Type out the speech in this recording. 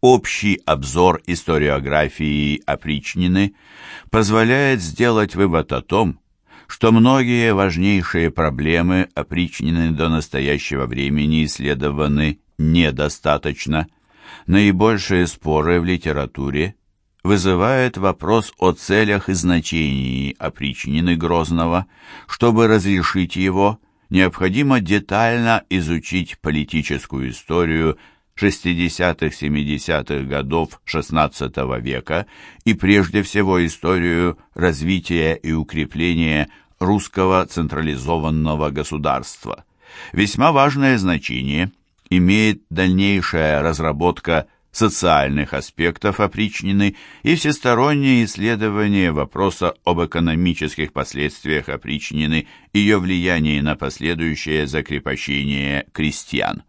Общий обзор историографии опричнины позволяет сделать вывод о том, что многие важнейшие проблемы опричнины до настоящего времени исследованы недостаточно. Наибольшие споры в литературе вызывает вопрос о целях и значении опричнины Грозного. Чтобы разрешить его, необходимо детально изучить политическую историю 60-70-х годов XVI века и прежде всего историю развития и укрепления русского централизованного государства. Весьма важное значение имеет дальнейшая разработка социальных аспектов опричнины и всестороннее исследование вопроса об экономических последствиях опричнины и ее влиянии на последующее закрепощение крестьян.